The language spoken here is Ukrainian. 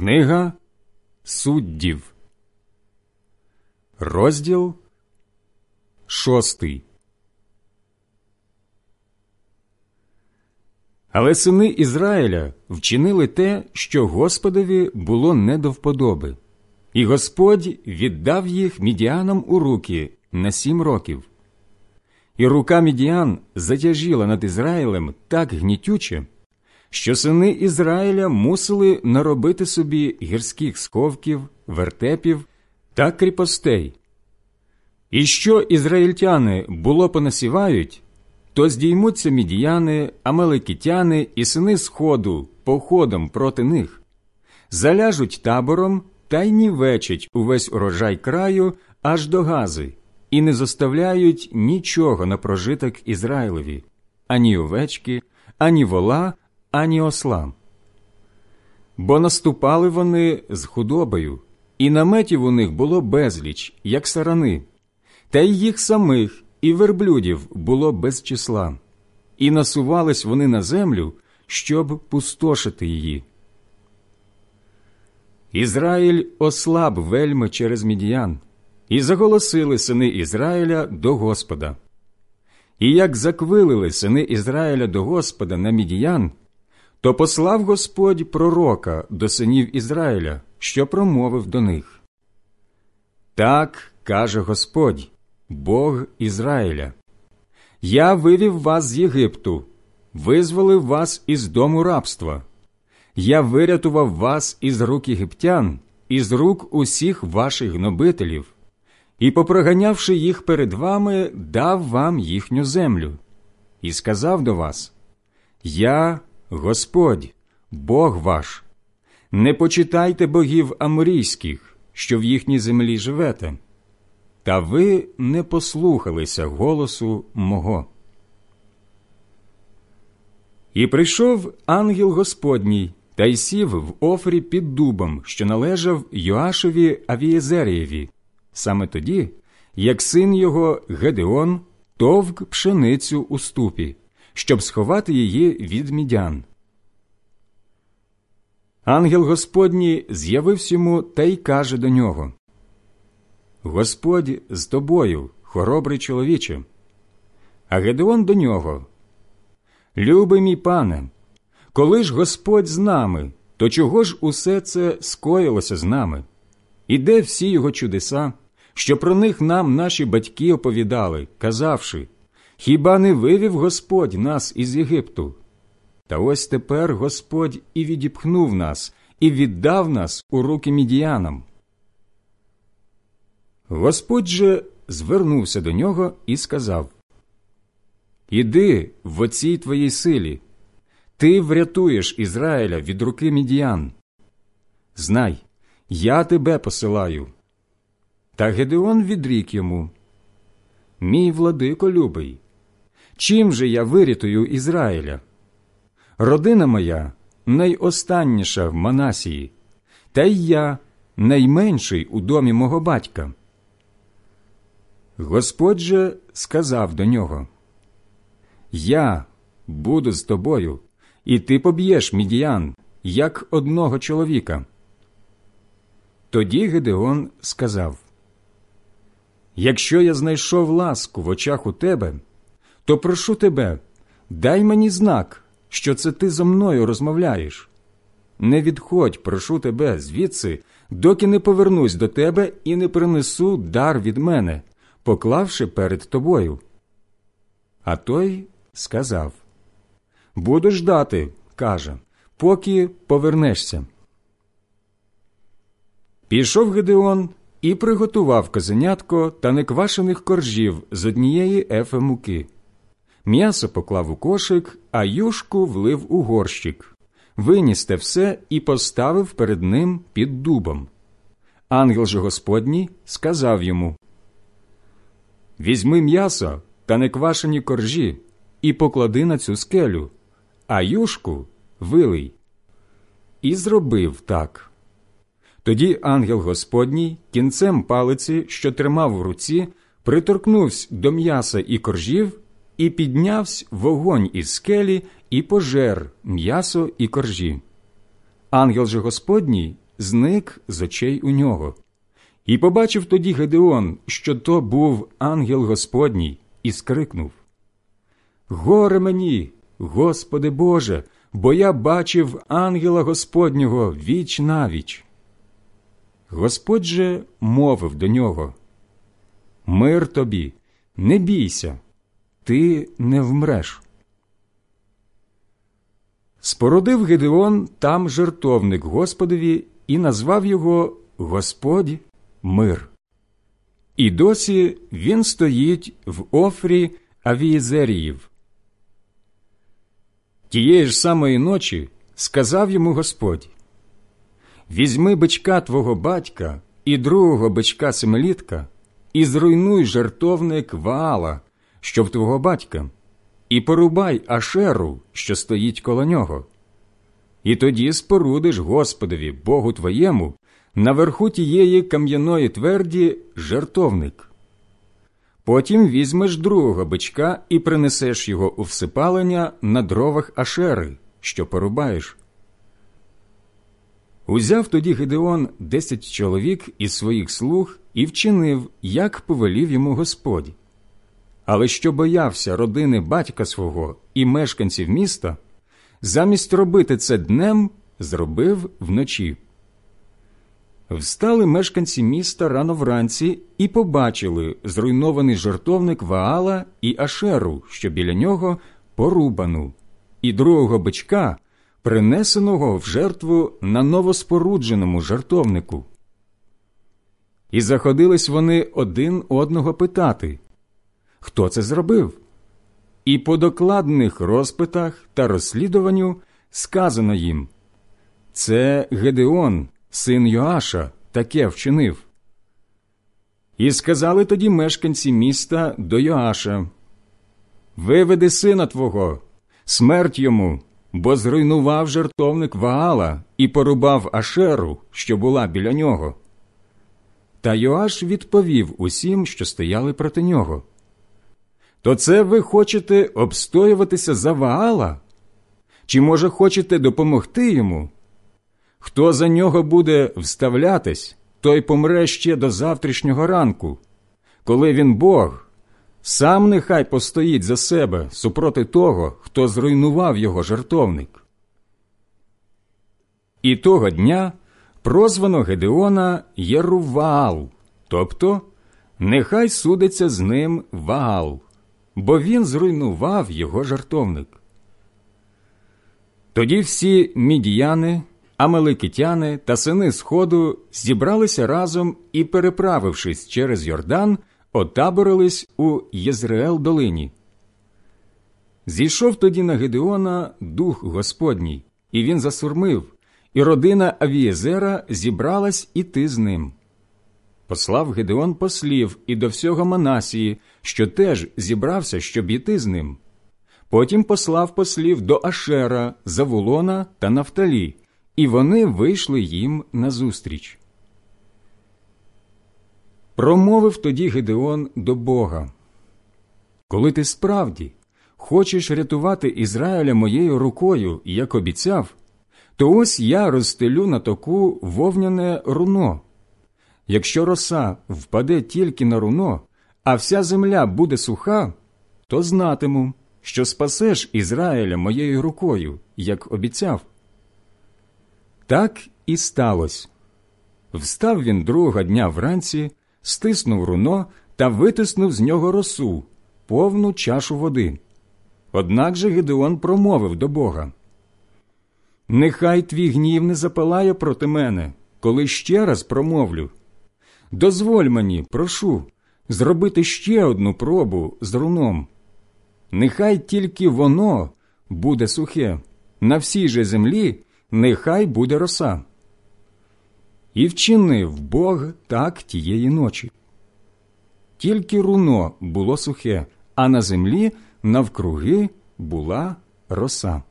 Книга суддів, розділ шостий. Але сини Ізраїля вчинили те, що Господові було не до вподоби, і Господь віддав їх мідіанам у руки на сім років. І рука мідіан затяжіла над Ізраїлем так гнітюче, що сини Ізраїля мусили наробити собі гірських сховків, вертепів та кріпостей. І що ізраїльтяни було понасівають, то здіймуться мідіяни, амелекітяни і сини Сходу походом проти них, заляжуть табором та й нівечать увесь урожай краю аж до гази, і не заставляють нічого на прожиток Ізраїлеві, ані овечки, ані вола, ані осла. Бо наступали вони з худобою, і наметів у них було безліч, як сарани, та й їх самих і верблюдів було без числа, і насувались вони на землю, щоб пустошити її. Ізраїль ослаб вельми через мідіян, і заголосили сини Ізраїля до Господа. І як заквилили сини Ізраїля до Господа на мідіян, то послав Господь пророка до синів Ізраїля, що промовив до них. Так каже Господь, Бог Ізраїля. Я вивів вас з Єгипту, визволив вас із дому рабства. Я вирятував вас із рук єгиптян, із рук усіх ваших гнобителів, і, попроганявши їх перед вами, дав вам їхню землю, і сказав до вас: Я Господь, Бог ваш, не почитайте богів аморійських, що в їхній землі живете, та ви не послухалися голосу мого. І прийшов ангел Господній та й сів в офрі під дубом, що належав Йоашеві Авієзерієві, саме тоді, як син його Гедеон товк пшеницю у ступі щоб сховати її від мідян. Ангел Господній з'явився йому та й каже до нього Господь з тобою, хоробрий чоловіче. А Гедеон до нього. Любий мій пане, коли ж Господь з нами, то чого ж усе це скоїлося з нами? І де всі його чудеса, що про них нам наші батьки оповідали, казавши Хіба не вивів Господь нас із Єгипту? Та ось тепер Господь і відіпхнув нас, і віддав нас у руки мідіянам. Господь же звернувся до нього і сказав Іди в оцій твоїй силі, ти врятуєш Ізраїля від руки мідіян. Знай, я тебе посилаю. Та Гедеон відрік йому Мій владико любий, Чим же я вирятую Ізраїля? Родина моя найостанніша в Манасії, та й я найменший у домі мого батька. Господь же сказав до нього: Я буду з тобою, і ти поб'єш мідіян, як одного чоловіка. Тоді Гедеон сказав: Якщо я знайшов ласку в очах у тебе то прошу тебе, дай мені знак, що це ти зо мною розмовляєш. Не відходь, прошу тебе, звідси, доки не повернусь до тебе і не принесу дар від мене, поклавши перед тобою. А той сказав Буду ждати, каже, поки повернешся. Пішов Гедеон і приготував козенятко та неквашених коржів з однієї ефи муки. М'ясо поклав у кошик, а юшку влив у горщик, виніс те все і поставив перед ним під дубом. Ангел же Господній сказав йому Візьми м'ясо та неквашені коржі і поклади на цю скелю, а юшку вилий. І зробив так. Тоді ангел Господній кінцем палиці, що тримав в руці, приторкнувся до м'яса і коржів і піднявсь вогонь із скелі і пожер м'ясо і коржі. Ангел же Господній зник з очей у нього. І побачив тоді Гедеон, що то був ангел Господній, і скрикнув Горе мені, Господи Боже, бо я бачив ангела Господнього віч навіч. Господь же мовив до нього Мир тобі, не бійся, ти не вмреш. Спородив Гедеон там жертовник Господові і назвав його Господь мир. І досі він стоїть в офрі Авієзеріїв. Тієї ж самої ночі сказав йому Господь Візьми бичка твого батька і другого бичка семилітка, і зруйнуй жертовник Ваала, що в твого батька, і порубай Ашеру, що стоїть коло нього. І тоді спорудиш Господові, Богу твоєму, наверху тієї кам'яної тверді жертовник. Потім візьмеш другого бичка і принесеш його у всипалення на дровах Ашери, що порубаєш. Узяв тоді Гедеон десять чоловік із своїх слуг і вчинив, як повелів йому Господь. Але що боявся родини батька свого і мешканців міста, замість робити це днем, зробив вночі. Встали мешканці міста рано вранці і побачили зруйнований жартовник Ваала і Ашеру, що біля нього порубану, і другого бичка, принесеного в жертву на новоспорудженому жартовнику. І заходились вони один одного питати хто це зробив? І по докладних розпитах та розслідуванню сказано їм це Гедеон син Йоаша, таке вчинив. І сказали тоді мешканці міста до Йоаша Виведи сина твого, смерть йому, бо зруйнував жертовник Ваала і порубав Ашеру, що була біля нього. Та Йоаш відповів усім, що стояли проти нього. То це ви хочете обстоюватися за Ваала? Чи, може, хочете допомогти йому? Хто за нього буде вставлятись, той помре ще до завтрашнього ранку. Коли він Бог, сам нехай постоїть за себе супроти того, хто зруйнував його жертовник. І того дня прозвано Гедеона Єруваал, тобто нехай судиться з ним Ваал, бо він зруйнував його жертовник. Тоді всі мідіяни Амеликитяни та сини Сходу зібралися разом і, переправившись через Йордан, отаборились у Єзреел долині. Зійшов тоді на Гедеона дух Господній, і він засурмив, і родина Авієзера зібралась іти з ним. Послав Гедеон послів і до всього Манасії, що теж зібрався, щоб іти з ним. Потім послав послів до Ашера, Завулона та Нафталі і вони вийшли їм назустріч. Промовив тоді Гедеон до Бога Коли ти справді хочеш рятувати Ізраїля моєю рукою, як обіцяв, то ось я розстелю на току вовняне руно. Якщо роса впаде тільки на руно, а вся земля буде суха, то знатиму, що спасеш Ізраїля моєю рукою, як обіцяв. Так і сталося. Встав він другого дня вранці, стиснув руно та витиснув з нього росу, повну чашу води. Однак же Гедеон промовив до Бога Нехай твій гнів не запалає проти мене, коли ще раз промовлю. Дозволь мені, прошу, зробити ще одну пробу з руном. Нехай тільки воно буде сухе, на всій же землі нехай буде роса. І вчинив Бог так тієї ночі. Тільки руно було сухе, а на землі навкруги була роса.